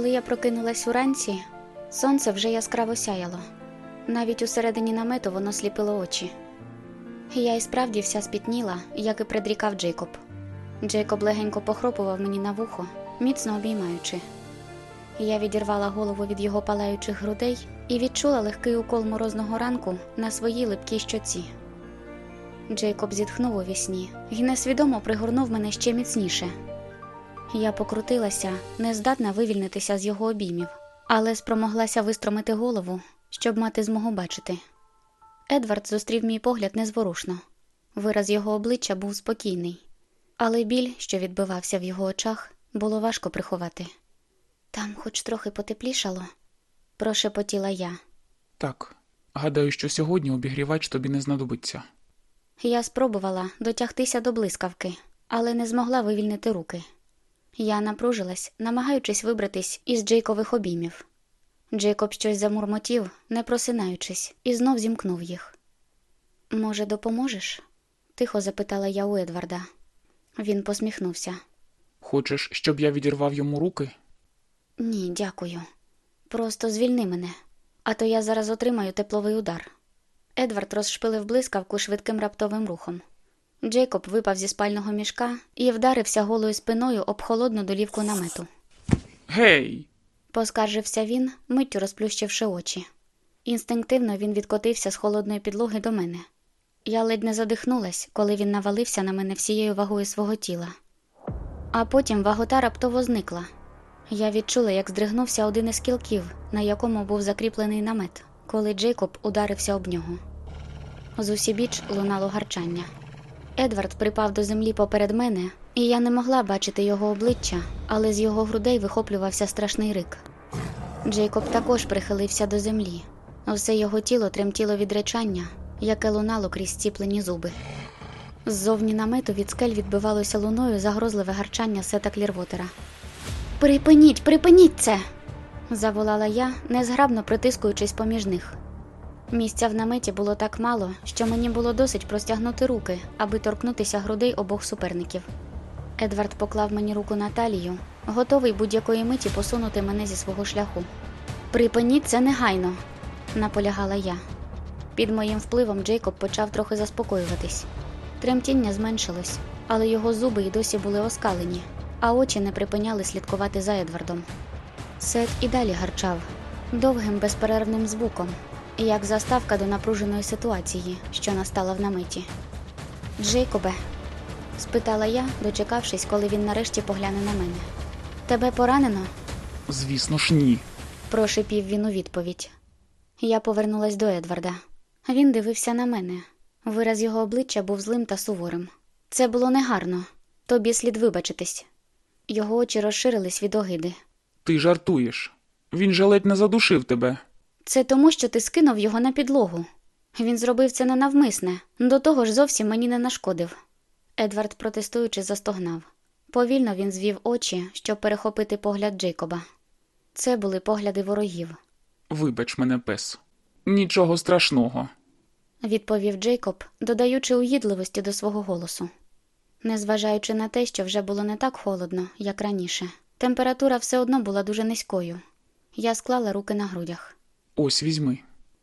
Коли я прокинулась уранці, сонце вже яскраво сяяло. Навіть усередині намету воно сліпило очі. Я і справді вся спітніла, як і предрікав Джейкоб. Джейкоб легенько похропував мені на вухо, міцно обіймаючи. Я відірвала голову від його палаючих грудей і відчула легкий укол морозного ранку на своїй липкій щоці. Джейкоб зітхнув у вісні і несвідомо пригорнув мене ще міцніше. Я покрутилася, нездатна вивільнитися з його обіймів, але спромоглася вистромити голову, щоб мати змогу бачити. Едвард зустрів мій погляд незворушно. Вираз його обличчя був спокійний, але біль, що відбивався в його очах, було важко приховати. Там хоч трохи потеплішало, прошепотіла я. Так, гадаю, що сьогодні обігрівач тобі не знадобиться. Я спробувала дотягтися до блискавки, але не змогла вивільнити руки. Я напружилась, намагаючись вибратись із Джейкових обіймів. Джейкоб щось замурмотів, не просинаючись, і знов зімкнув їх. Може, допоможеш? тихо запитала я у Едварда. Він посміхнувся. Хочеш, щоб я відірвав йому руки? Ні, дякую. Просто звільни мене, а то я зараз отримаю тепловий удар. Едвард розшпилив блискавку швидким раптовим рухом. Джейкоб випав зі спального мішка і вдарився голою спиною об холодну долівку намету. Гей! Поскаржився він, миттю розплющивши очі. Інстинктивно він відкотився з холодної підлоги до мене. Я ледь не задихнулась, коли він навалився на мене всією вагою свого тіла. А потім вагота раптово зникла. Я відчула, як здригнувся один із кілків, на якому був закріплений намет, коли Джейкоб ударився об нього. З усібіч лунало гарчання. Едвард припав до землі поперед мене, і я не могла бачити його обличчя, але з його грудей вихоплювався страшний рик. Джейкоб також прихилився до землі. Все його тіло тремтіло від речання, яке лунало крізь ціплені зуби. Ззовні намету від скель відбивалося луною загрозливе гарчання сета Клірвотера. Припиніть, припиніть це. заволала я, незграбно притискуючись поміж них. Місця в наметі було так мало, що мені було досить простягнути руки, аби торкнутися грудей обох суперників. Едвард поклав мені руку на талію, готовий будь-якої миті посунути мене зі свого шляху. Припиніть це негайно, наполягала я. Під моїм впливом Джейкоб почав трохи заспокоюватись. Тремтіння зменшилось, але його зуби й досі були оскалені, а очі не припиняли слідкувати за Едвардом. Сет і далі гарчав довгим безперервним звуком, як заставка до напруженої ситуації, що настала в наметі. Джейкобе, спитала я, дочекавшись, коли він нарешті погляне на мене. Тебе поранено? Звісно ж, ні. прошипів він у відповідь. Я повернулась до Едварда. Він дивився на мене. Вираз його обличчя був злим та суворим. Це було негарно. Тобі слід вибачитись. Його очі розширились від огиди. Ти жартуєш. Він же ледь не задушив тебе. Це тому, що ти скинув його на підлогу. Він зробив це ненавмисне, до того ж зовсім мені не нашкодив. Едвард, протестуючи, застогнав. Повільно він звів очі, щоб перехопити погляд Джейкоба. Це були погляди ворогів, Вибач мене, пес. Нічого страшного. відповів Джейкоб, додаючи уїдливості до свого голосу. Незважаючи на те, що вже було не так холодно, як раніше, температура все одно була дуже низькою. Я склала руки на грудях. Ось візьми.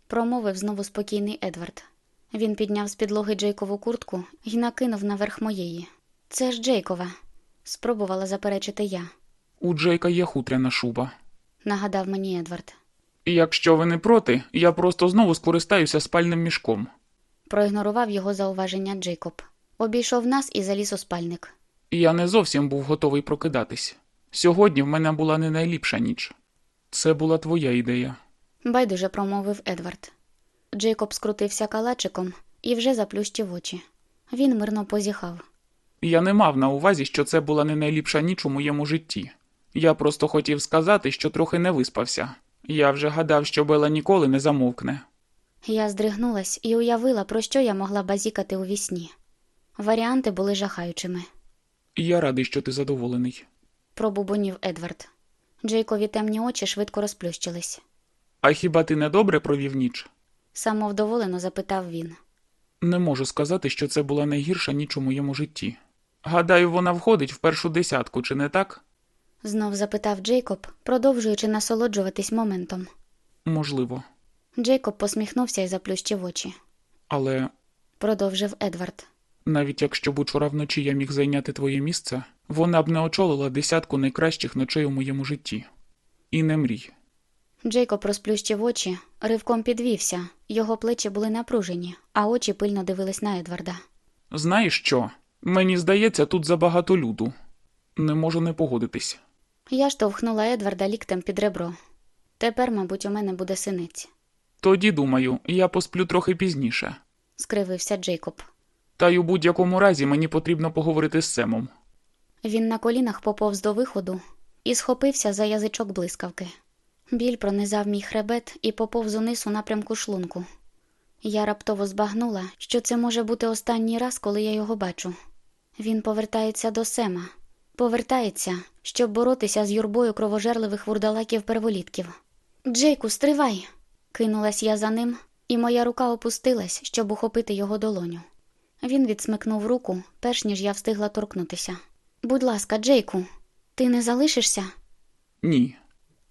промовив знову спокійний Едвард. Він підняв з підлоги Джейкову куртку і накинув наверх моєї. Це ж Джейкова, спробувала заперечити я, У Джейка є хутряна шуба. нагадав мені Едвард. Якщо ви не проти, я просто знову скористаюся спальним мішком. Проігнорував його зауваження Джейкоб. Обійшов нас і заліз у спальник. Я не зовсім був готовий прокидатись. Сьогодні в мене була не найліпша ніч. Це була твоя ідея. Байдуже промовив Едвард. Джейкоб скрутився калачиком і вже заплющив очі. Він мирно позіхав. Я не мав на увазі, що це була не найліпша ніч у моєму житті. Я просто хотів сказати, що трохи не виспався. Я вже гадав, що Бела ніколи не замовкне. Я здригнулась і уявила, про що я могла базікати у вісні. Варіанти були жахаючими. Я радий, що ти задоволений. Пробубонів Едвард. Джейкові темні очі швидко розплющились. А хіба ти не добре провів ніч? Самовдоволено запитав він. Не можу сказати, що це була найгірша ніч у моєму житті. Гадаю, вона входить в першу десятку, чи не так? Знов запитав Джейкоб, продовжуючи насолоджуватись моментом. Можливо. Джейкоб посміхнувся і заплющив очі. Але Продовжив Едвард. навіть якщо б учора вночі я міг зайняти твоє місце, вона б не очолила десятку найкращих ночей у моєму житті. І не мрій. Джейкоб розплющив очі, ривком підвівся. Його плечі були напружені, а очі пильно дивились на Едварда. Знаєш що? Мені здається, тут забагато люду. Не можу не погодитись. Я штовхнула Едварда ліктем під ребро. Тепер, мабуть, у мене буде синиць, Тоді, думаю, я посплю трохи пізніше. скривився Джейкоб. Та й у будь-якому разі мені потрібно поговорити з Семом. Він на колінах поповз до виходу і схопився за язичок блискавки. Біль пронизав мій хребет і поповз униз у напрямку шлунку. Я раптово збагнула, що це може бути останній раз, коли я його бачу. Він повертається до Сема, повертається, щоб боротися з юрбою кровожерливих вурдалаків перволітків. Джейку, стривай! кинулась я за ним, і моя рука опустилась, щоб ухопити його долоню. Він відсмикнув руку, перш ніж я встигла торкнутися. Будь ласка, Джейку, ти не залишишся? Ні.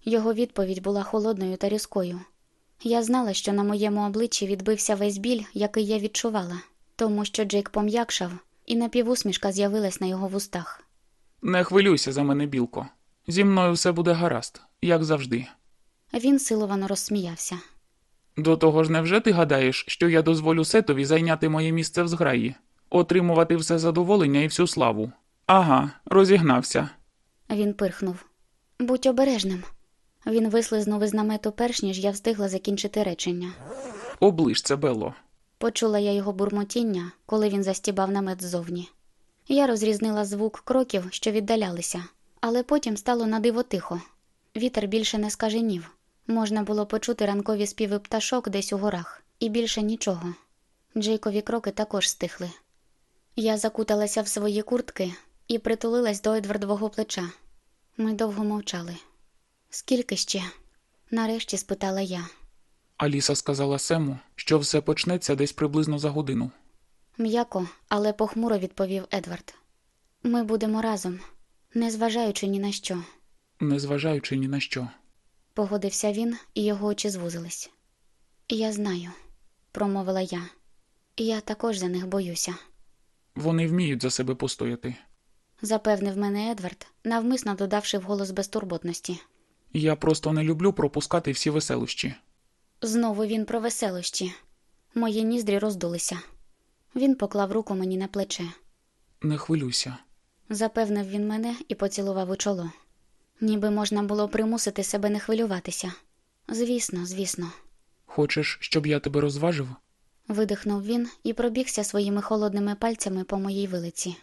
Його відповідь була холодною та різкою. Я знала, що на моєму обличчі відбився весь біль, який я відчувала, тому що Джейк пом'якшав, і напівусмішка з'явилась на його вустах. Не хвилюйся за мене, білко. Зі мною все буде гаразд, як завжди. Він силовано розсміявся. До того ж, невже ти гадаєш, що я дозволю Сетові зайняти моє місце в зграї, отримувати все задоволення і всю славу? Ага, розігнався. Він пирхнув. Будь обережним. Він вислизнув із намету перш ніж я встигла закінчити речення. Оближ це, Белло. Почула я його бурмотіння, коли він застібав намет ззовні. Я розрізнила звук кроків, що віддалялися, але потім стало надиво тихо. Вітер більше не скаженів. Можна було почути ранкові співи пташок десь у горах, і більше нічого. Джейкові кроки також стихли. Я закуталася в свої куртки і притулилась до Едвардового плеча. Ми довго мовчали. Скільки ще? Нарешті спитала я. Аліса сказала Сему, що все почнеться десь приблизно за годину. М'яко, але похмуро відповів Едвард. Ми будемо разом, незважаючи ні на що, незважаючи ні на що. погодився він, і його очі звузились. Я знаю, промовила я. Я також за них боюся, Вони вміють за себе постояти. запевнив мене Едвард, навмисно додавши вголос безтурботності. Я просто не люблю пропускати всі веселощі. Знову він про веселощі. Мої ніздрі роздулися. Він поклав руку мені на плече. Не хвилюйся. Запевнив він мене і поцілував у чоло. Ніби можна було примусити себе не хвилюватися. Звісно, звісно. Хочеш, щоб я тебе розважив? Видихнув він і пробігся своїми холодними пальцями по моїй вилиці.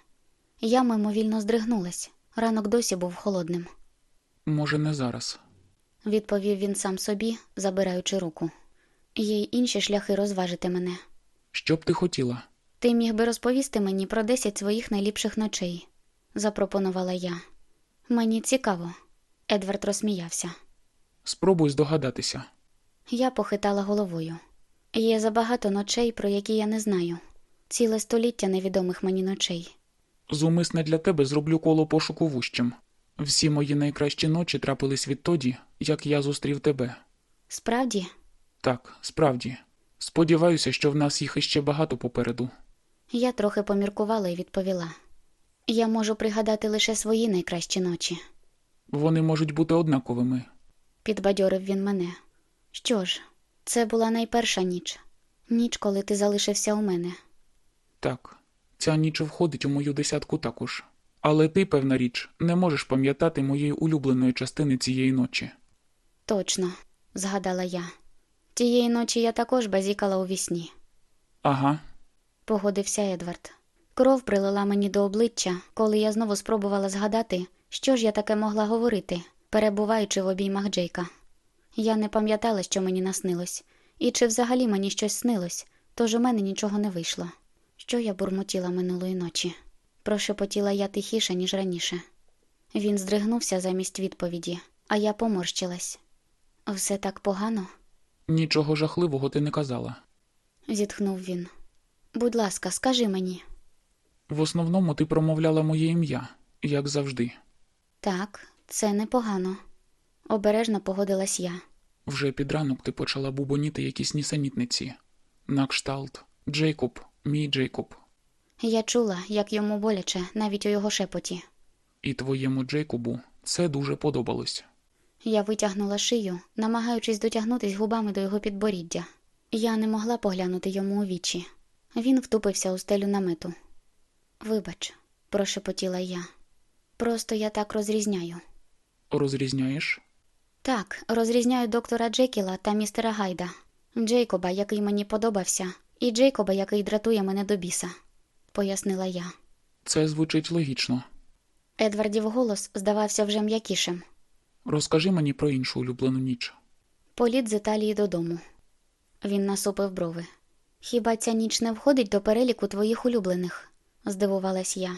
Я мимовільно здригнулась. Ранок досі був холодним, Може, не зараз. відповів він сам собі, забираючи руку. Є й інші шляхи розважити мене. Що б ти хотіла? Ти міг би розповісти мені про десять своїх найліпших ночей, запропонувала я. Мені цікаво. Едвард розсміявся. Спробуй здогадатися. Я похитала головою. Є забагато ночей, про які я не знаю. Ціле століття невідомих мені ночей. Зумисне для тебе зроблю коло пошуку вущим. Всі мої найкращі ночі трапились відтоді, як я зустрів тебе. Справді, Так, справді. Сподіваюся, що в нас їх іще багато попереду. я трохи поміркувала і відповіла. Я можу пригадати лише свої найкращі ночі, Вони можуть бути однаковими. підбадьорив він мене. Що ж, це була найперша ніч, ніч, коли ти залишився у мене. Так, ця ніч входить у мою десятку також. Але ти, певна річ, не можеш пам'ятати моєї улюбленої частини цієї ночі. Точно, згадала я. Тієї ночі я також базікала у вісні. Ага, погодився Едвард. Кров прилила мені до обличчя, коли я знову спробувала згадати, що ж я таке могла говорити, перебуваючи в обіймах Джейка. Я не пам'ятала, що мені наснилось, і чи взагалі мені щось снилось, тож у мене нічого не вийшло. Що я бурмотіла минулої ночі? Прошепотіла я тихіше, ніж раніше. Він здригнувся замість відповіді, а я поморщилась. Все так погано? нічого жахливого ти не казала. зітхнув він. Будь ласка, скажи мені. В основному ти промовляла моє ім'я, як завжди. Так, це непогано. Обережно погодилась я. Вже під ранок ти почала бубоніти якісь нісенітниці. На кшталт. Джейкоб, мій Джейкоб. Я чула, як йому боляче, навіть у його шепоті. І твоєму Джейкобу це дуже подобалось. Я витягнула шию, намагаючись дотягнутись губами до його підборіддя. Я не могла поглянути йому у вічі. Він втупився у стелю намету. Вибач, прошепотіла я. Просто я так розрізняю. Розрізняєш? Так, розрізняю доктора Джекіла та містера Гайда, Джейкоба, який мені подобався, і Джейкоба, який дратує мене до біса, пояснила я. Це звучить логічно. Едвардів голос здавався вже м'якішим. Розкажи мені про іншу улюблену ніч. Політ з Італії додому. Він насупив брови. Хіба ця ніч не входить до переліку твоїх улюблених? здивувалась я.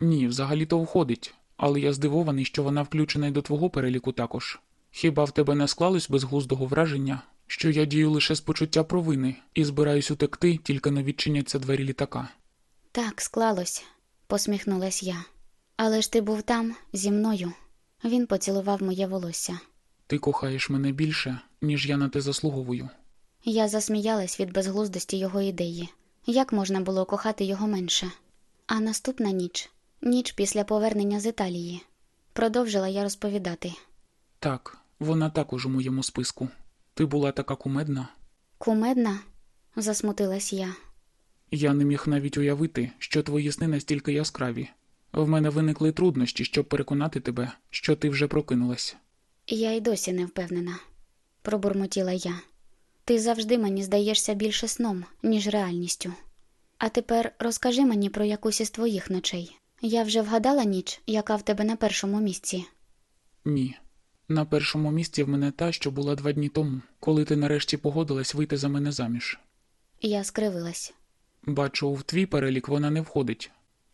Ні, взагалі-то входить, але я здивований, що вона включена й до твого переліку також. Хіба в тебе не склалось безглуздого враження, що я дію лише з почуття провини і збираюсь утекти, тільки не відчиняться двері літака. Так, склалось, посміхнулась я. Але ж ти був там, зі мною. Він поцілував моє волосся. Ти кохаєш мене більше, ніж я на те заслуговую. Я засміялась від безглуздості його ідеї. Як можна було кохати його менше? А наступна ніч, ніч після повернення з Італії. Продовжила я розповідати. Так, вона також у моєму списку. Ти була така кумедна. Кумедна? засмутилась я. Я не міг навіть уявити, що твої сни настільки яскраві. В мене виникли труднощі, щоб переконати тебе, що ти вже прокинулась. Я й досі не впевнена, пробурмотіла я. Ти завжди мені здаєшся більше сном, ніж реальністю. А тепер розкажи мені про якусь із твоїх ночей. Я вже вгадала ніч, яка в тебе на першому місці. Ні. На першому місці в мене та, що була два дні тому, коли ти нарешті погодилась вийти за мене заміж. Я скривилась. Бачу, в твій перелік вона не входить.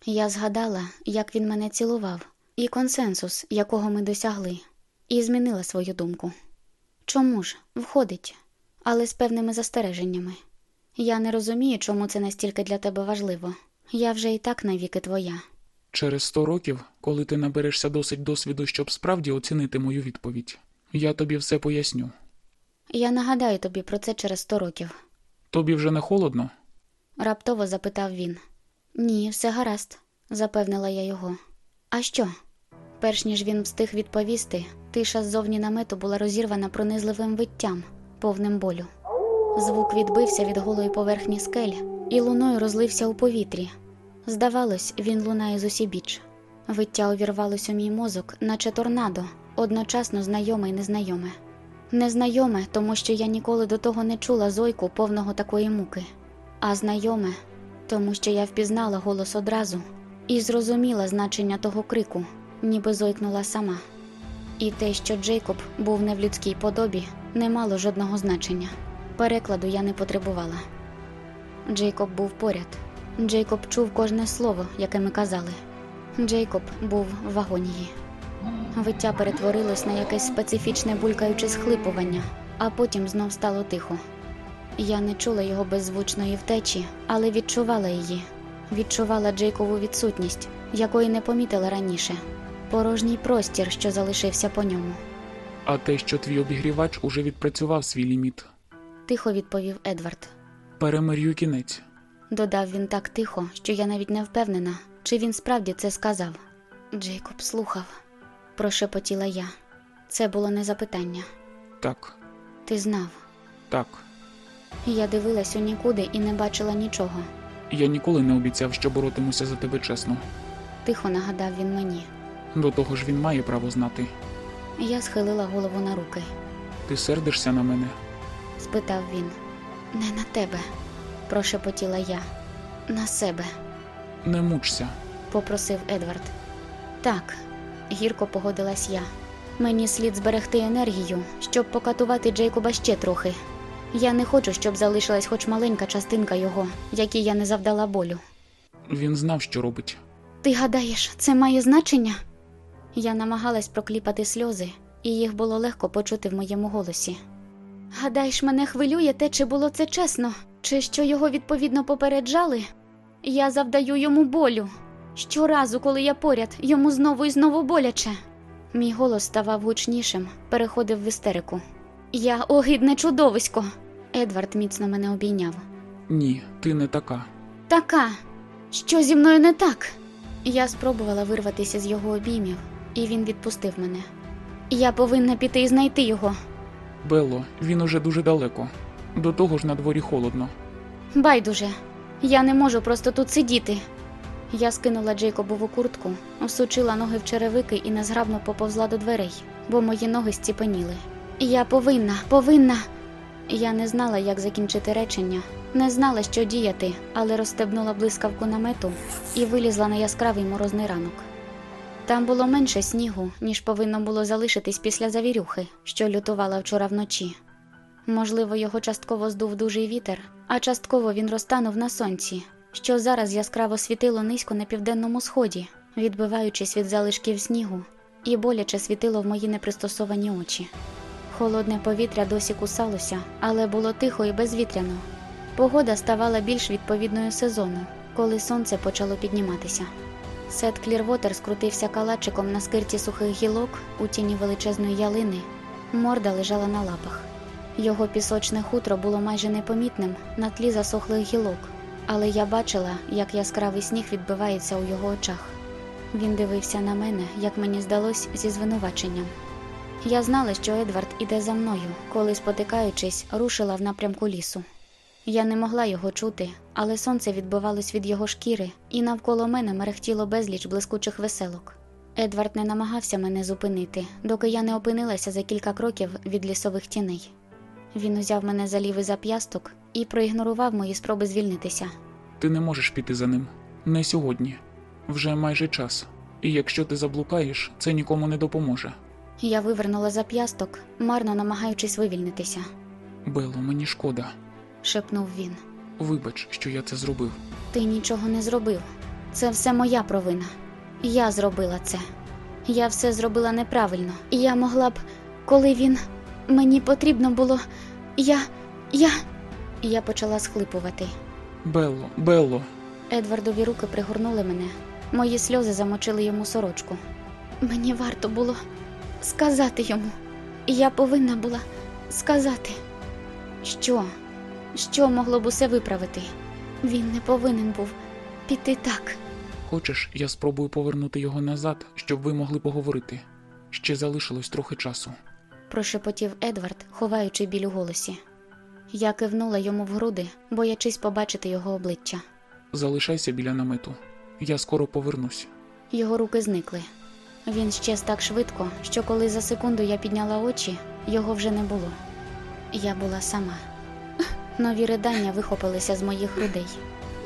Я згадала, як він мене цілував, і консенсус, якого ми досягли, і змінила свою думку. Чому ж входить, але з певними застереженнями. Я не розумію, чому це настільки для тебе важливо. Я вже і так навіки твоя. Через сто років, коли ти наберешся досить досвіду, щоб справді оцінити мою відповідь, я тобі все поясню. Я нагадаю тобі про це через сто років. Тобі вже не холодно? Раптово запитав він. Ні, все гаразд, запевнила я його. А що? Перш ніж він встиг відповісти, тиша ззовні намету була розірвана пронизливим виттям, повним болю. Звук відбився від голої поверхні скель і луною розлився у повітрі. Здавалось, він лунає з усібіч. Виття увірвалось у мій мозок, наче торнадо, одночасно знайоме і незнайоме. Незнайоме, тому що я ніколи до того не чула зойку повного такої муки, а знайоме, тому що я впізнала голос одразу і зрозуміла значення того крику, ніби зойкнула сама. І те, що Джейкоб був не в людській подобі, не мало жодного значення. Перекладу я не потребувала. Джейкоб був поряд. Джейкоб чув кожне слово, яке ми казали. Джейкоб був в агонії. Виття перетворилось на якесь специфічне булькаюче схлипування, а потім знов стало тихо. Я не чула його беззвучної втечі, але відчувала її. Відчувала Джейкову відсутність, якої не помітила раніше. Порожній простір, що залишився по ньому. А те, що твій обігрівач уже відпрацював свій ліміт. Тихо відповів Едвард. Перемир'ю кінець. Додав він так тихо, що я навіть не впевнена, чи він справді це сказав. Джейкоб слухав, прошепотіла я. Це було не запитання. Так, Ти знав. так. Я дивилась у нікуди і не бачила нічого. Я ніколи не обіцяв, що боротимуся за тебе чесно. тихо нагадав він мені. До того ж він має право знати. Я схилила голову на руки. Ти сердишся на мене? спитав він. Не на тебе, прошепотіла я. На себе, Не мучся. попросив Едвард. Так, гірко погодилась я. Мені слід зберегти енергію, щоб покатувати Джейкоба ще трохи. Я не хочу, щоб залишилась хоч маленька частинка його, якій я не завдала болю. Він знав, що робить. Ти гадаєш, це має значення? Я намагалась прокліпати сльози, і їх було легко почути в моєму голосі. Гадаєш, мене хвилює те, чи було це чесно, чи що його відповідно попереджали? Я завдаю йому болю. Щоразу, коли я поряд, йому знову і знову боляче. Мій голос ставав гучнішим, переходив в істерику. Я огидне чудовисько. Едвард міцно мене обійняв. Ні, ти не така. Така. Що зі мною не так? Я спробувала вирватися з його обіймів, і він відпустив мене. Я повинна піти і знайти його. Белло, він уже дуже далеко. До того ж на дворі холодно. Байдуже, я не можу просто тут сидіти. Я скинула Джейкобову куртку, всучила ноги в черевики і незграбно поповзла до дверей, бо мої ноги стіпеніли. Я повинна, повинна. Я не знала, як закінчити речення, не знала, що діяти, але розстебнула блискавку намету і вилізла на яскравий морозний ранок. Там було менше снігу, ніж повинно було залишитись після завірюхи, що лютувала вчора вночі. Можливо, його частково здув дужий вітер, а частково він розтанув на сонці, що зараз яскраво світило низько на південному сході, відбиваючись від залишків снігу, і боляче світило в мої непристосовані очі. Холодне повітря досі кусалося, але було тихо і безвітряно. Погода ставала більш відповідною сезону, коли сонце почало підніматися. Сет Клірвотер скрутився калачиком на скирті сухих гілок у тіні величезної ялини. Морда лежала на лапах. Його пісочне хутро було майже непомітним на тлі засохлих гілок, але я бачила, як яскравий сніг відбивається у його очах. Він дивився на мене, як мені здалось, зі звинуваченням. Я знала, що Едвард іде за мною, коли, спотикаючись, рушила в напрямку лісу. Я не могла його чути, але сонце відбивалось від його шкіри, і навколо мене мерехтіло безліч блискучих веселок. Едвард не намагався мене зупинити, доки я не опинилася за кілька кроків від лісових тіней. Він узяв мене за лівий зап'ясток і проігнорував мої спроби звільнитися. Ти не можеш піти за ним. Не сьогодні. Вже майже час. І якщо ти заблукаєш, це нікому не допоможе. Я вивернула зап'ясток, марно намагаючись вивільнитися, Белло, мені шкода. шепнув він. Вибач, що я це зробив. Ти нічого не зробив. Це все моя провина. Я зробила це. Я все зробила неправильно. Я могла б, коли він мені потрібно було. Я. я. Я почала схлипувати. Белло, Белло, Едвардові руки пригорнули мене. Мої сльози замочили йому сорочку. Мені варто було сказати йому. Я повинна була сказати. Що? Що могло б усе виправити? Він не повинен був піти так. хочеш, я спробую повернути його назад, щоб ви могли поговорити. Ще залишилось трохи часу. прошепотів Едвард, ховаючи біль у голосі. Я кивнула йому в груди, боячись побачити його обличчя. Залишайся біля намету. Я скоро повернусь. Його руки зникли. Він щез так швидко, що коли за секунду я підняла очі, його вже не було. Я була сама. Нові ридання вихопилися з моїх грудей.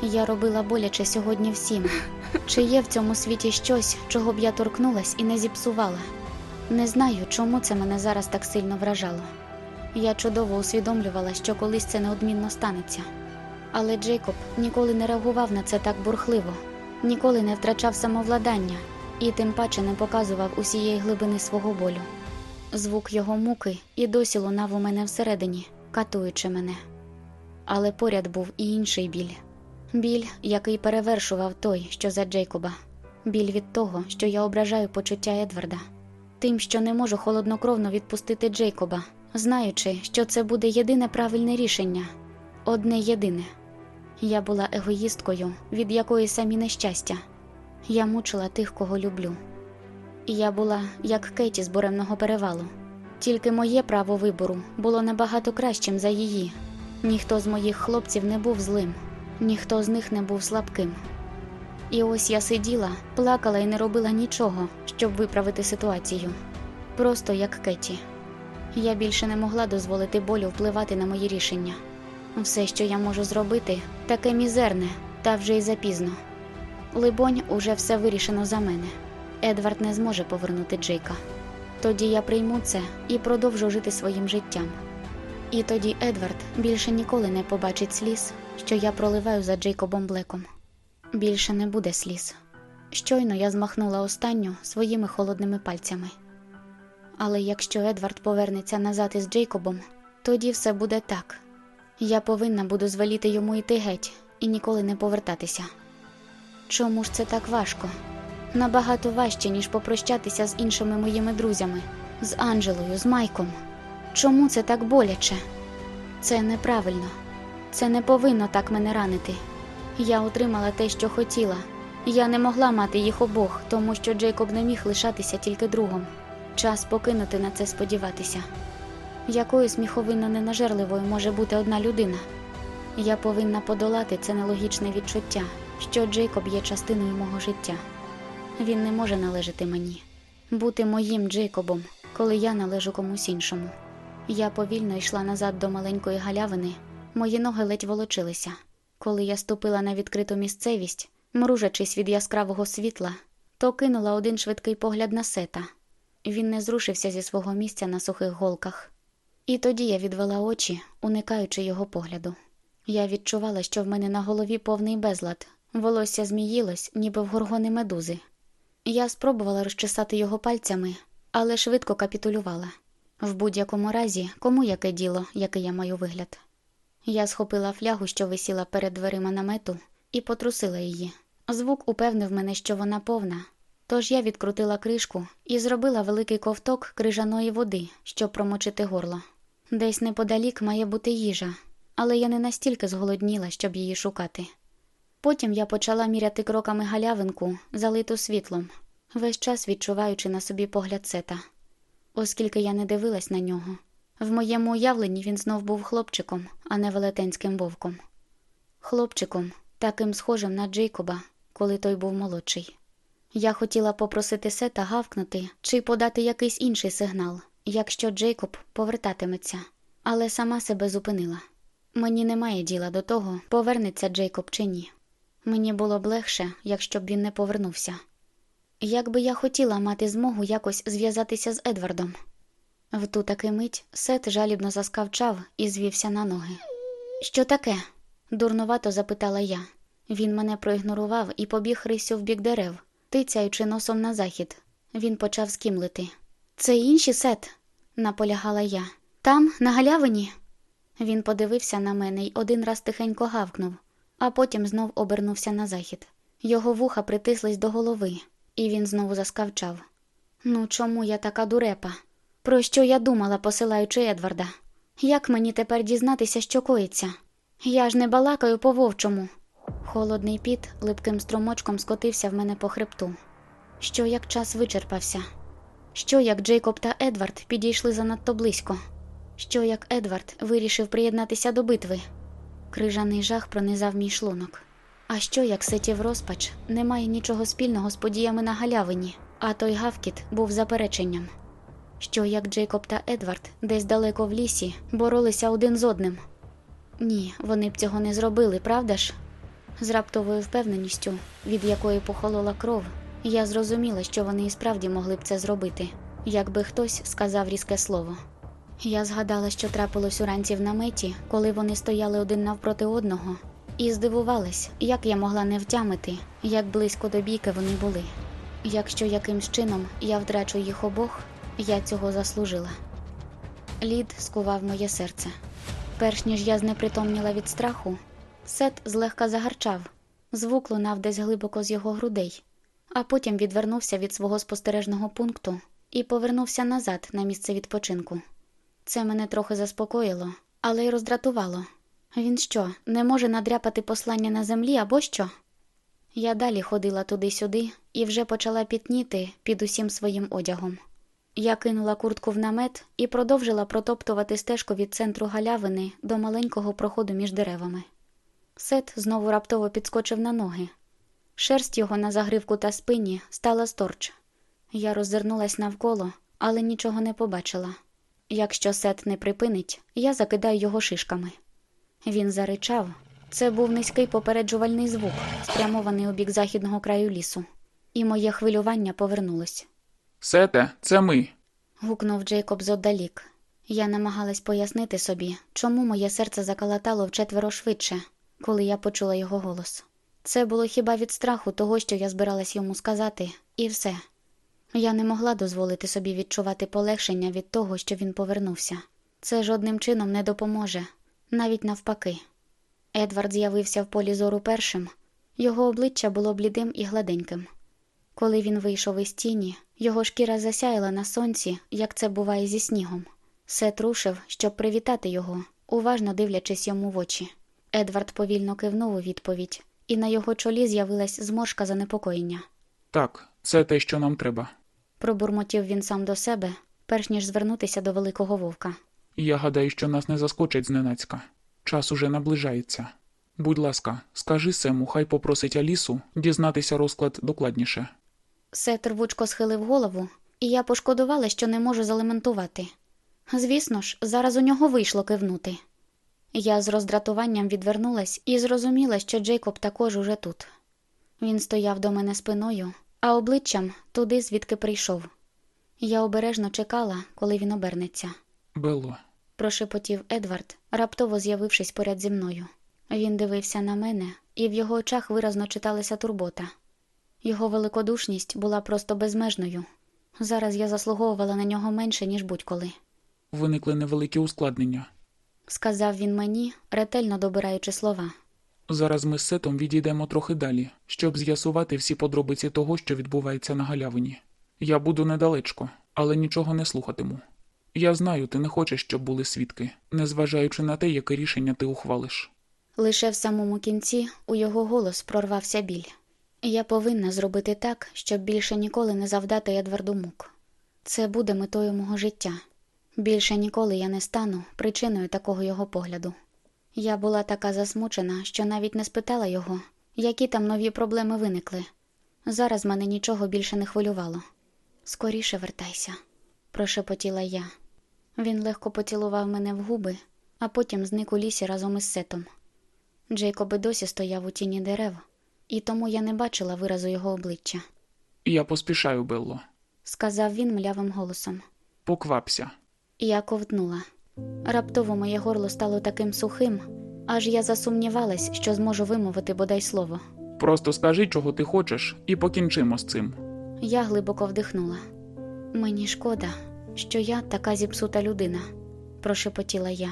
Я робила боляче сьогодні всім. Чи є в цьому світі щось, чого б я торкнулась і не зіпсувала? Не знаю, чому це мене зараз так сильно вражало. Я чудово усвідомлювала, що колись це неодмінно станеться. Але Джейкоб ніколи не реагував на це так бурхливо, ніколи не втрачав самовладання і тим паче не показував усієї глибини свого болю. Звук його муки і досі лунав у мене всередині, катуючи мене. Але поряд був і інший біль біль, який перевершував той, що за Джейкоба, біль від того, що я ображаю почуття Едварда, тим, що не можу холоднокровно відпустити Джейкоба, знаючи, що це буде єдине правильне рішення одне єдине. Я була егоїсткою, від якої самі нещастя. Я мучила тих, кого люблю. Я була як Кеті з буремного перевалу. Тільки моє право вибору було набагато кращим за її. Ніхто з моїх хлопців не був злим, ніхто з них не був слабким. І ось я сиділа, плакала і не робила нічого, щоб виправити ситуацію. Просто як Кеті. Я більше не могла дозволити болю впливати на мої рішення. Все, що я можу зробити, таке мізерне, та вже й запізно. Либонь, уже все вирішено за мене. Едвард не зможе повернути Джейка. Тоді я прийму це і продовжу жити своїм життям. І тоді Едвард більше ніколи не побачить сліз, що я проливаю за Джейкобом Блеком. Більше не буде сліз. Щойно я змахнула останню своїми холодними пальцями. Але якщо Едвард повернеться назад із Джейкобом, тоді все буде так. Я повинна буду звеліти йому йти геть і ніколи не повертатися. Чому ж це так важко? Набагато важче, ніж попрощатися з іншими моїми друзями, з Анджелою, з Майком. Чому це так боляче? Це неправильно. Це не повинно так мене ранити. Я отримала те, що хотіла. Я не могла мати їх обох, тому що Джейкоб не міг лишатися тільки другом. Час покинути на це сподіватися. Якою сміховинно ненажерливою може бути одна людина? Я повинна подолати це нелогічне відчуття, що Джейкоб є частиною мого життя. Він не може належати мені, бути моїм Джейкобом, коли я належу комусь іншому. Я повільно йшла назад до маленької галявини, мої ноги ледь волочилися. Коли я ступила на відкриту місцевість, мружачись від яскравого світла, то кинула один швидкий погляд на сета. Він не зрушився зі свого місця на сухих голках. І тоді я відвела очі, уникаючи його погляду. Я відчувала, що в мене на голові повний безлад, волосся зміїлось, ніби в горгони медузи. Я спробувала розчесати його пальцями, але швидко капітулювала. В будь-якому разі, кому яке діло, який я маю вигляд. Я схопила флягу, що висіла перед дверима намету, і потрусила її. Звук упевнив мене, що вона повна. Тож я відкрутила кришку і зробила великий ковток крижаної води, щоб промочити горло. Десь неподалік має бути їжа, але я не настільки зголодніла, щоб її шукати. Потім я почала міряти кроками галявинку, залиту світлом, весь час відчуваючи на собі погляд сета. Оскільки я не дивилась на нього, в моєму уявленні він знов був хлопчиком, а не велетенським вовком. Хлопчиком, таким схожим на Джейкоба, коли той був молодший. Я хотіла попросити Сета гавкнути чи подати якийсь інший сигнал, якщо Джейкоб повертатиметься, але сама себе зупинила. Мені немає діла до того, повернеться Джейкоб чи ні. Мені було б легше, якщо б він не повернувся. Як би я хотіла мати змогу якось зв'язатися з Едвардом. В ту таки мить Сет жалібно заскавчав і звівся на ноги. Що таке? дурнувато запитала я. Він мене проігнорував і побіг рисю в бік дерев, тицяючи носом на захід. Він почав скімлити. Це інші сет, наполягала я. Там, на галявині. Він подивився на мене й один раз тихенько гавкнув, а потім знов обернувся на захід. Його вуха притислись до голови, і він знову заскавчав. Ну, чому я така дурепа? Про що я думала, посилаючи Едварда? Як мені тепер дізнатися, що коїться? Я ж не балакаю по вовчому. Холодний піт липким струмочком скотився в мене по хребту. Що як час вичерпався? Що як Джейкоб та Едвард підійшли занадто близько? Що як Едвард вирішив приєднатися до битви? Крижаний жах пронизав мій шлунок. А що як сетів розпач не має нічого спільного з подіями на галявині, а той гавкіт був запереченням? Що як Джейкоб та Едвард десь далеко в лісі боролися один з одним? Ні, вони б цього не зробили, правда ж? З раптовою впевненістю, від якої похолола кров, я зрозуміла, що вони і справді могли б це зробити, якби хтось сказав різке слово. Я згадала, що трапилось уранці в наметі, коли вони стояли один навпроти одного, і здивувалась, як я могла не втямити, як близько до бійки вони були. Якщо якимсь чином я втрачу їх обох, я цього заслужила. Лід скував моє серце. Перш ніж я знепритомніла від страху, Сет злегка загарчав, звук лунав десь глибоко з його грудей, а потім відвернувся від свого спостережного пункту і повернувся назад на місце відпочинку. Це мене трохи заспокоїло, але й роздратувало. Він що, не може надряпати послання на землі або що? Я далі ходила туди-сюди і вже почала пітніти під усім своїм одягом. Я кинула куртку в намет і продовжила протоптувати стежку від центру галявини до маленького проходу між деревами. Сет знову раптово підскочив на ноги. Шерсть його на загривку та спині стала сторч. Я роззирнулась навколо, але нічого не побачила. Якщо сет не припинить, я закидаю його шишками. Він заричав. Це був низький попереджувальний звук, спрямований у бік західного краю лісу, і моє хвилювання повернулось. Сете, це ми. гукнув Джейкоб зодалік. Я намагалась пояснити собі, чому моє серце закалатало вчетверо швидше, коли я почула його голос. Це було хіба від страху того, що я збиралась йому сказати, і все. Я не могла дозволити собі відчувати полегшення від того, що він повернувся. Це жодним чином не допоможе, навіть навпаки. Едвард з'явився в полі зору першим, його обличчя було блідим і гладеньким. Коли він вийшов із тіні, його шкіра засяяла на сонці, як це буває зі снігом. Сет рушив, щоб привітати його, уважно дивлячись йому в очі. Едвард повільно кивнув у відповідь, і на його чолі з'явилась зморшка занепокоєння. Так, це те, що нам треба. Пробурмотів він сам до себе, перш ніж звернутися до великого вовка. Я гадаю, що нас не заскочать зненацька. Час уже наближається. Будь ласка, скажи Сему, хай попросить Алісу дізнатися розклад докладніше. Сет рвучко схилив голову, і я пошкодувала, що не можу залементувати. Звісно ж, зараз у нього вийшло кивнути. Я з роздратуванням відвернулась і зрозуміла, що Джейкоб також уже тут. Він стояв до мене спиною, а обличчям туди, звідки прийшов. Я обережно чекала, коли він обернеться. Белло, Прошепотів Едвард, раптово з'явившись поряд зі мною. Він дивився на мене, і в його очах виразно читалася турбота. Його великодушність була просто безмежною. Зараз я заслуговувала на нього менше, ніж будь-коли. виникли невеликі ускладнення. Сказав він мені, ретельно добираючи слова. Зараз ми з Сетом відійдемо трохи далі, щоб з'ясувати всі подробиці того, що відбувається на галявині. Я буду недалечко, але нічого не слухатиму. Я знаю, ти не хочеш, щоб були свідки, незважаючи на те, яке рішення ти ухвалиш. Лише в самому кінці у його голос прорвався біль. Я повинна зробити так, щоб більше ніколи не завдати Едварду мук. Це буде метою мого життя. Більше ніколи я не стану причиною такого його погляду. Я була така засмучена, що навіть не спитала його, які там нові проблеми виникли. Зараз мене нічого більше не хвилювало. Скоріше вертайся, прошепотіла я. Він легко поцілував мене в губи, а потім зник у лісі разом із сетом. Джейкоб і досі стояв у тіні дерев, і тому я не бачила виразу його обличчя, Я поспішаю, Белло. сказав він млявим голосом. Поквапся. Я ковтнула. Раптово моє горло стало таким сухим, аж я засумнівалась, що зможу вимовити бодай слово. Просто скажи, чого ти хочеш, і покінчимо з цим. Я глибоко вдихнула. Мені шкода, що я така зіпсута людина, прошепотіла я.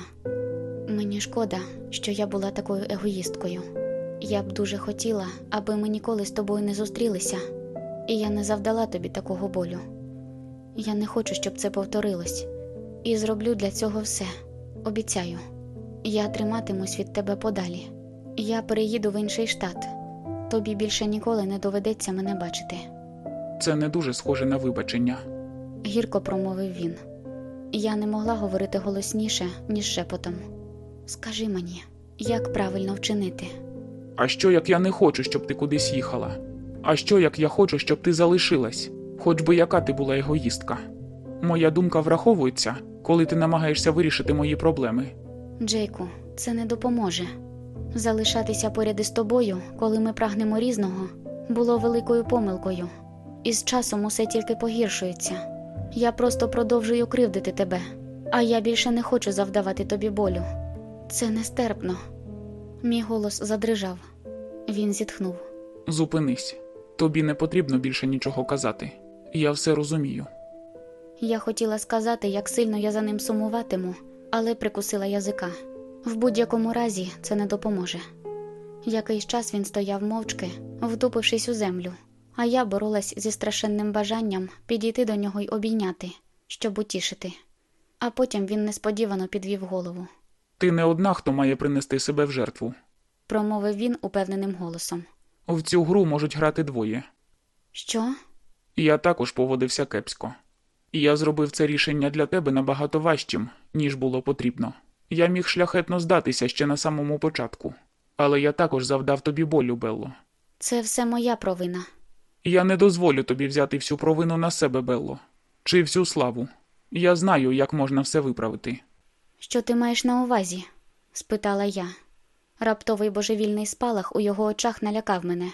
Мені шкода, що я була такою егоїсткою. Я б дуже хотіла, аби ми ніколи з тобою не зустрілися, і я не завдала тобі такого болю. Я не хочу, щоб це повторилось, і зроблю для цього все. Обіцяю. Я триматимусь від тебе подалі. Я переїду в інший штат. Тобі більше ніколи не доведеться мене бачити Це не дуже схоже на вибачення. гірко промовив він. Я не могла говорити голосніше, ніж шепотом. Скажи мені, як правильно вчинити? А що як я не хочу, щоб ти кудись їхала? А що як я хочу, щоб ти залишилась, хоч би яка ти була егоїстка? Моя думка враховується, коли ти намагаєшся вирішити мої проблеми. Джейку, це не допоможе. Залишатися поряд із тобою, коли ми прагнемо різного, було великою помилкою. І з часом усе тільки погіршується. Я просто продовжую кривдити тебе, а я більше не хочу завдавати тобі болю. Це нестерпно. Мій голос задрижав. Він зітхнув. Зупинись. Тобі не потрібно більше нічого казати. Я все розумію. Я хотіла сказати, як сильно я за ним сумуватиму, але прикусила язика. В будь-якому разі це не допоможе. Якийсь час він стояв мовчки, втупившись у землю, а я боролась зі страшенним бажанням підійти до нього й обійняти, щоб утішити. А потім він несподівано підвів голову. Ти не одна, хто має принести себе в жертву. Промовив він упевненим голосом. В цю гру можуть грати двоє. Що? Я також поводився кепсько. І я зробив це рішення для тебе набагато важчим, ніж було потрібно. Я міг шляхетно здатися ще на самому початку. Але я також завдав тобі болю, Белло. Це все моя провина. Я не дозволю тобі взяти всю провину на себе, Белло. Чи всю славу. Я знаю, як можна все виправити. Що ти маєш на увазі? спитала я. Раптовий божевільний спалах у його очах налякав мене.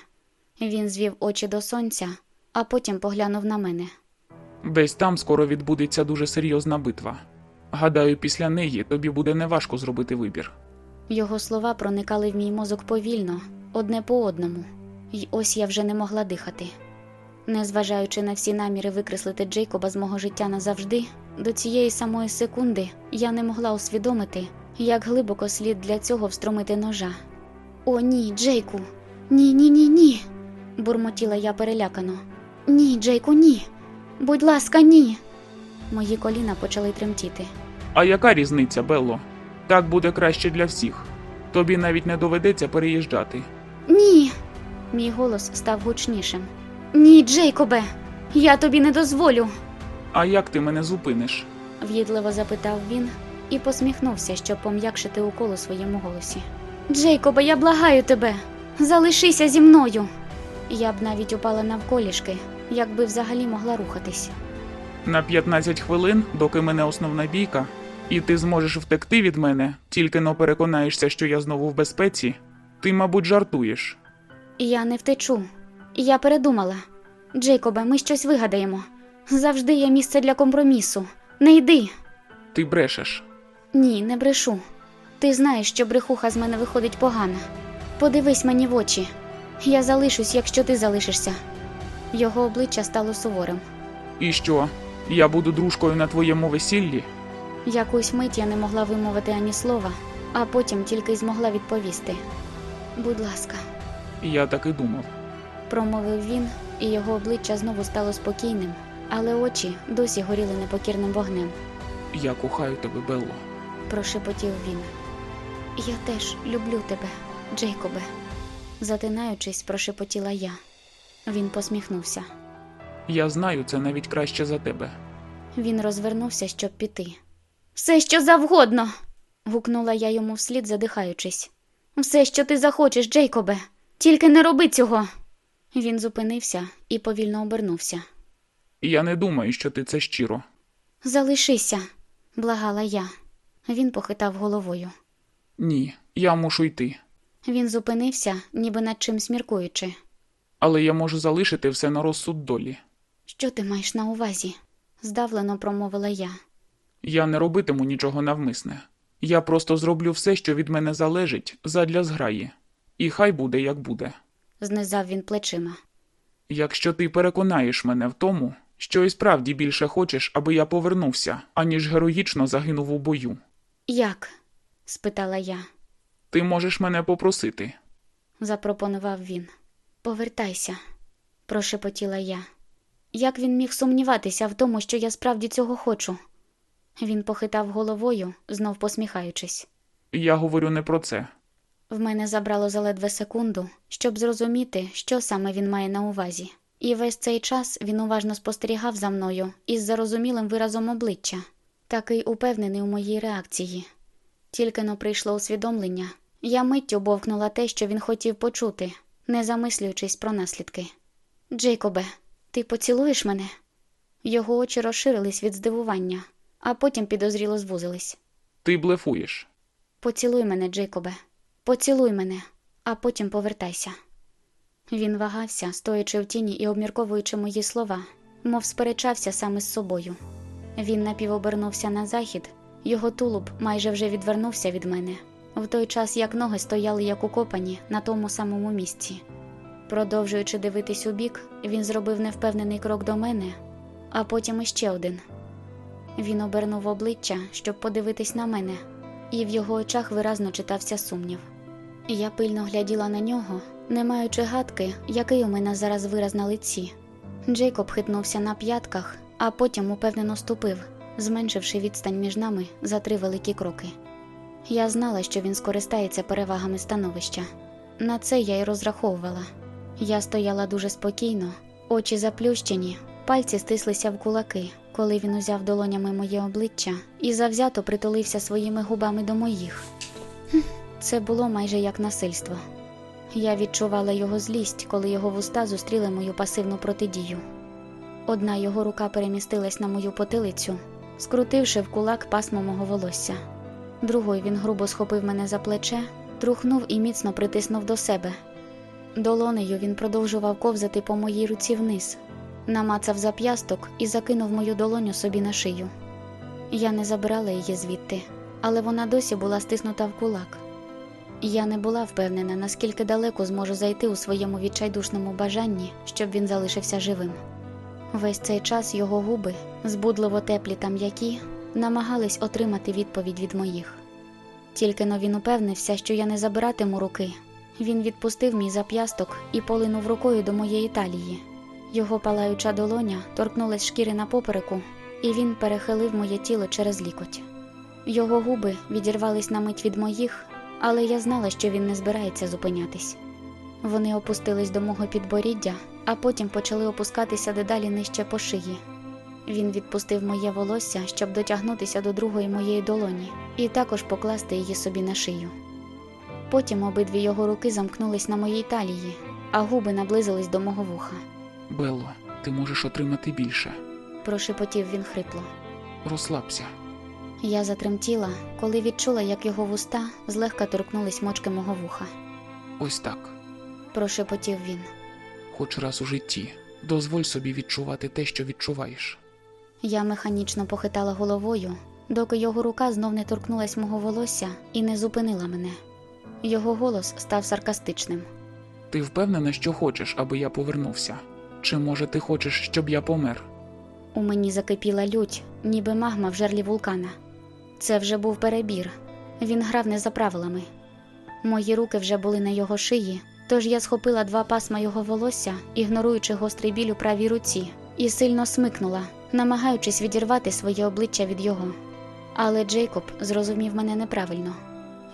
Він звів очі до сонця, а потім поглянув на мене. Десь там скоро відбудеться дуже серйозна битва. Гадаю, після неї тобі буде неважко зробити вибір. Його слова проникали в мій мозок повільно, одне по одному, І ось я вже не могла дихати. Незважаючи на всі наміри викреслити Джейкоба з мого життя назавжди, до цієї самої секунди я не могла усвідомити, як глибоко слід для цього встромити ножа. О, ні, Джейку, ні, ні, ні, ні. бурмотіла я перелякано. Ні, Джейку, ні. Будь ласка, ні. Мої коліна почали тремтіти. А яка різниця, Белло? Так буде краще для всіх. Тобі навіть не доведеться переїжджати. Ні. Мій голос став гучнішим. Ні, Джейкобе, я тобі не дозволю. А як ти мене зупиниш? в'їдливо запитав він і посміхнувся, щоб пом'якшити укол у своєму голосі. Джейкобе, я благаю тебе, залишися зі мною. Я б навіть упала навколішки, якби взагалі могла рухатись. На 15 хвилин, доки мене основна бійка, і ти зможеш втекти від мене, тільки но переконаєшся, що я знову в безпеці, ти, мабуть, жартуєш. Я не втечу. Я передумала. Джейкобе, ми щось вигадаємо. Завжди є місце для компромісу. Не йди. Ти брешеш. Ні, не брешу. Ти знаєш, що брехуха з мене виходить погана. Подивись мені в очі. Я залишусь, якщо ти залишишся. Його обличчя стало суворим. І що? Я буду дружкою на твоєму весіллі? Якусь мить я не могла вимовити ані слова, а потім тільки й змогла відповісти. Будь ласка, Я так і думав. промовив він, і його обличчя знову стало спокійним, але очі досі горіли непокірним вогнем. Я кохаю тебе, Белло. прошепотів він. Я теж люблю тебе, Джейкобе, затинаючись, прошепотіла я. Він посміхнувся. Я знаю це навіть краще за тебе. Він розвернувся, щоб піти. Все, що завгодно. гукнула я йому вслід, задихаючись. Все, що ти захочеш, Джейкобе, тільки не роби цього. Він зупинився і повільно обернувся. Я не думаю, що ти це щиро. Залишися, благала я. Він похитав головою. Ні, я мушу йти. Він зупинився, ніби над чимсь міркуючи. Але я можу залишити все на розсуд долі. Що ти маєш на увазі? здавлено промовила я. Я не робитиму нічого навмисне. Я просто зроблю все, що від мене залежить, задля зграї. І хай буде, як буде. знизав він плечима. Якщо ти переконаєш мене в тому, що і справді більше хочеш, аби я повернувся, аніж героїчно загинув у бою, Як? спитала я. ти можеш мене попросити. запропонував він. Повертайся, прошепотіла я. Як він міг сумніватися в тому, що я справді цього хочу? Він похитав головою, знов посміхаючись. Я говорю не про це. В мене забрало заледве секунду, щоб зрозуміти, що саме він має на увазі. І весь цей час він уважно спостерігав за мною із зарозумілим виразом обличчя, такий упевнений у моїй реакції. Тільки но прийшло усвідомлення, я миттю бовкнула те, що він хотів почути, не замислюючись про наслідки. Джейкобе, ти поцілуєш мене? Його очі розширились від здивування, а потім підозріло звузились. Ти блефуєш. Поцілуй мене, Джейкобе, поцілуй мене, а потім повертайся. Він вагався, стоячи в тіні і обмірковуючи мої слова, мов сперечався саме з собою. Він напівобернувся на захід, його тулуб майже вже відвернувся від мене, в той час як ноги стояли як укопані на тому самому місці. Продовжуючи дивитись у бік, він зробив невпевнений крок до мене, а потім іще один. Він обернув обличчя, щоб подивитись на мене, і в його очах виразно читався сумнів. Я пильно гляділа на нього, не маючи гадки, який у мене зараз вираз на лиці. Джейкоб хитнувся на п'ятках, а потім упевнено ступив, зменшивши відстань між нами за три великі кроки. Я знала, що він скористається перевагами становища. На це я й розраховувала. Я стояла дуже спокійно, очі заплющені, пальці стислися в кулаки, коли він узяв долонями моє обличчя і завзято притулився своїми губами до моїх. Це було майже як насильство. Я відчувала його злість, коли його вуста зустріли мою пасивну протидію. Одна його рука перемістилась на мою потилицю, скрутивши в кулак пасмо мого волосся. Другою він грубо схопив мене за плече, трухнув і міцно притиснув до себе. Долонею він продовжував ковзати по моїй руці вниз, намацав зап'ясток і закинув мою долоню собі на шию. Я не забирала її звідти, але вона досі була стиснута в кулак. Я не була впевнена, наскільки далеко зможу зайти у своєму відчайдушному бажанні, щоб він залишився живим. Весь цей час його губи, збудливо теплі та м'які, намагались отримати відповідь від моїх. Тільки но він упевнився, що я не забиратиму руки. Він відпустив мій зап'ясток і полинув рукою до моєї талії. Його палаюча долоня торкнулась шкіри на попереку, і він перехилив моє тіло через лікоть. Його губи відірвались на мить від моїх, але я знала, що він не збирається зупинятись. Вони опустились до мого підборіддя, а потім почали опускатися дедалі нижче по шиї. Він відпустив моє волосся, щоб дотягнутися до другої моєї долоні, і також покласти її собі на шию. Потім обидві його руки замкнулись на моїй талії, а губи наблизились до мого вуха. Белло, ти можеш отримати більше. Прошепотів він хрипло. Розслабся. Я затремтіла, коли відчула, як його вуста злегка торкнулись мочки мого вуха. Ось так. Прошепотів він. Хоч раз у житті. Дозволь собі відчувати те, що відчуваєш. Я механічно похитала головою, доки його рука знов не торкнулась мого волосся і не зупинила мене. Його голос став саркастичним. Ти впевнена, що хочеш, аби я повернувся? Чи може ти хочеш, щоб я помер? У мені закипіла лють, ніби магма в жерлі вулкана. Це вже був перебір. Він грав не за правилами. Мої руки вже були на його шиї, тож я схопила два пасма його волосся, ігноруючи гострий біль у правій руці, і сильно смикнула, намагаючись відірвати своє обличчя від його. Але Джейкоб зрозумів мене неправильно.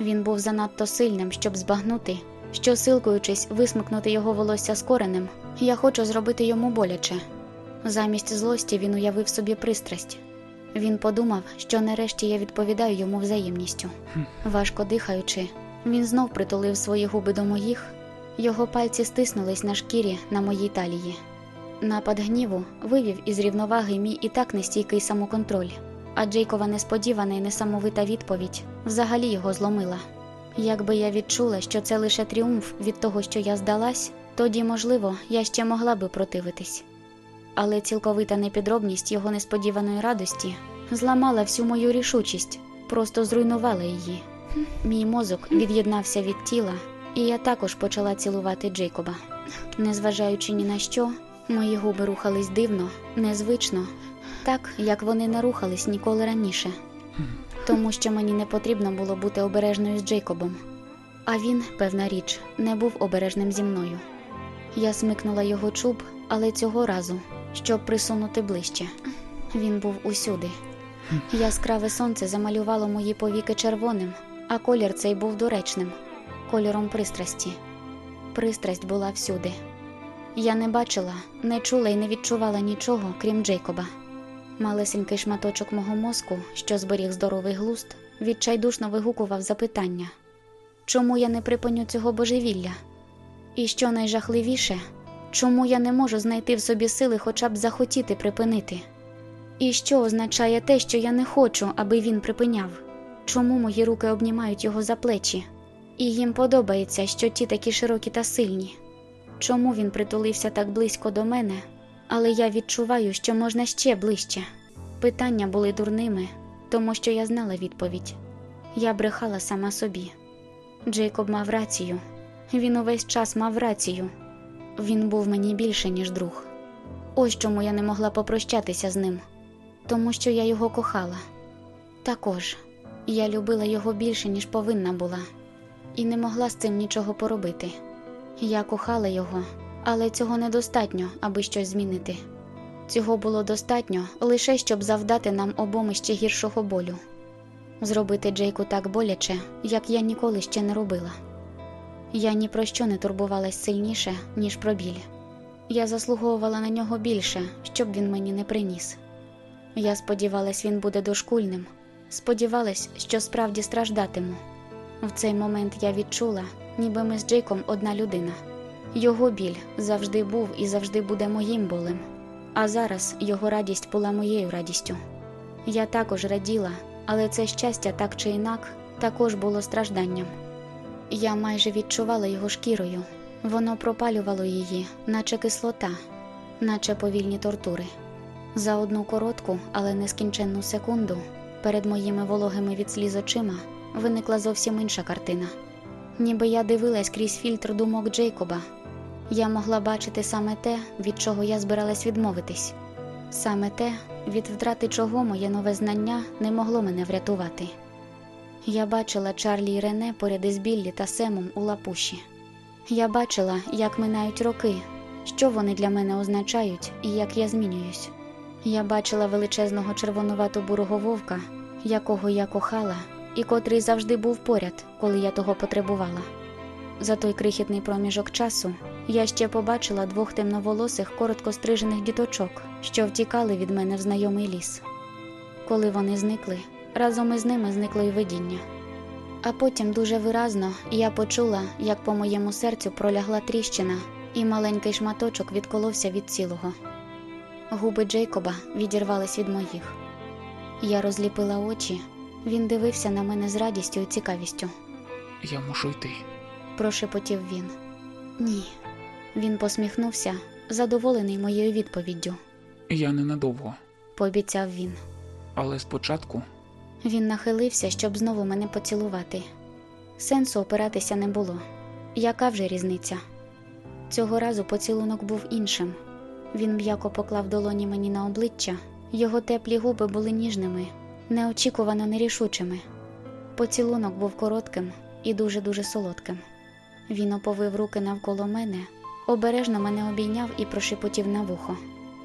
Він був занадто сильним, щоб збагнути, що, силкуючись висмикнути його волосся з коренем, я хочу зробити йому боляче. Замість злості він уявив собі пристрасть. Він подумав, що нарешті я відповідаю йому взаємністю. Важко дихаючи, він знов притулив свої губи до моїх, його пальці стиснулись на шкірі на моїй талії. Напад гніву вивів із рівноваги мій і так нестійкий самоконтроль, а Джейкова несподівана і несамовита відповідь взагалі його зломила. Якби я відчула, що це лише тріумф від того, що я здалась, тоді, можливо, я ще могла би противитись. Але цілковита непідробність його несподіваної радості зламала всю мою рішучість, просто зруйнувала її. Мій мозок від'єднався від тіла, і я також почала цілувати Джейкоба. Незважаючи ні на що, мої губи рухались дивно, незвично, так як вони не рухались ніколи раніше, тому що мені не потрібно було бути обережною з Джейкобом. А він, певна річ, не був обережним зі мною. Я смикнула його чуб, але цього разу, щоб присунути ближче. Він був усюди. Яскраве сонце замалювало мої повіки червоним, а колір цей був доречним кольором пристрасті. Пристрасть була всюди. Я не бачила, не чула і не відчувала нічого, крім Джейкоба. Малесенький шматочок мого мозку, що зберіг здоровий глуст, відчайдушно вигукував запитання чому я не припиню цього божевілля? І що найжахливіше, чому я не можу знайти в собі сили хоча б захотіти припинити? І що означає те, що я не хочу, аби він припиняв? Чому мої руки обнімають його за плечі? І їм подобається, що ті такі широкі та сильні. Чому він притулився так близько до мене, але я відчуваю, що можна ще ближче. Питання були дурними, тому що я знала відповідь. Я брехала сама собі. Джейкоб мав рацію. Він увесь час мав рацію. Він був мені більше, ніж друг. Ось чому я не могла попрощатися з ним, тому що я його кохала. Також я любила його більше, ніж повинна була, і не могла з цим нічого поробити. Я кохала його, але цього недостатньо, аби щось змінити. Цього було достатньо лише щоб завдати нам обом ще гіршого болю. Зробити Джейку так боляче, як я ніколи ще не робила. Я ні про що не турбувалась сильніше, ніж про біль. Я заслуговувала на нього більше, щоб він мені не приніс. Я сподівалась, він буде дошкульним, сподівалась, що справді страждатиму. В цей момент я відчула, ніби ми з Джейком одна людина. Його біль завжди був і завжди буде моїм болем, а зараз його радість була моєю радістю. Я також раділа, але це щастя так чи інак також було стражданням. Я майже відчувала його шкірою, воно пропалювало її, наче кислота, наче повільні тортури. За одну коротку, але нескінченну секунду перед моїми вологими від сліз очима виникла зовсім інша картина. Ніби я дивилась крізь фільтр думок Джейкоба. Я могла бачити саме те, від чого я збиралась відмовитись, саме те, від втрати чого моє нове знання не могло мене врятувати. Я бачила Чарлі і Рене поряд із Біллі та Семом у лапуші. Я бачила, як минають роки, що вони для мене означають і як я змінююсь. Я бачила величезного червонувато бурого вовка, якого я кохала, і котрий завжди був поряд, коли я того потребувала. За той крихітний проміжок часу я ще побачила двох темноволосих, коротко стрижених діточок, що втікали від мене в знайомий ліс. Коли вони зникли, разом із ними зникло й видіння. А потім дуже виразно я почула, як по моєму серцю пролягла тріщина, і маленький шматочок відколовся від цілого. Губи Джейкоба відірвались від моїх. Я розліпила очі, він дивився на мене з радістю і цікавістю. Я мушу йти. Прошепотів він. Ні. Він посміхнувся, задоволений моєю відповіддю. Я ненадовго. Пообіцяв він. Але спочатку Він нахилився, щоб знову мене поцілувати. Сенсу опиратися не було. Яка вже різниця? Цього разу поцілунок був іншим. Він м'яко поклав долоні мені на обличчя, його теплі губи були ніжними, неочікувано нерішучими. Поцілунок був коротким і дуже-дуже солодким. Він оповив руки навколо мене, обережно мене обійняв і прошепотів на вухо.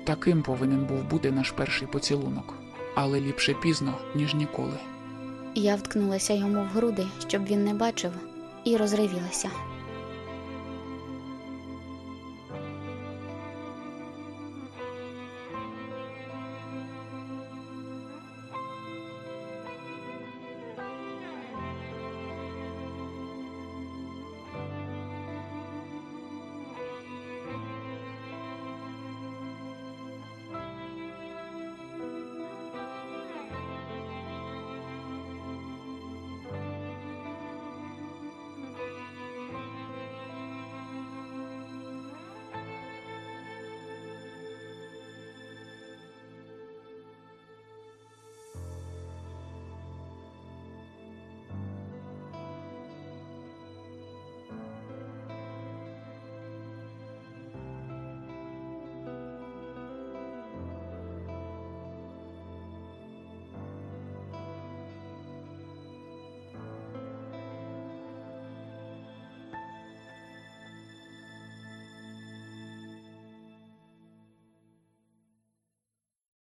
таким повинен був бути наш перший поцілунок, але ліпше пізно, ніж ніколи. Я вткнулася йому в груди, щоб він не бачив, і розривілася.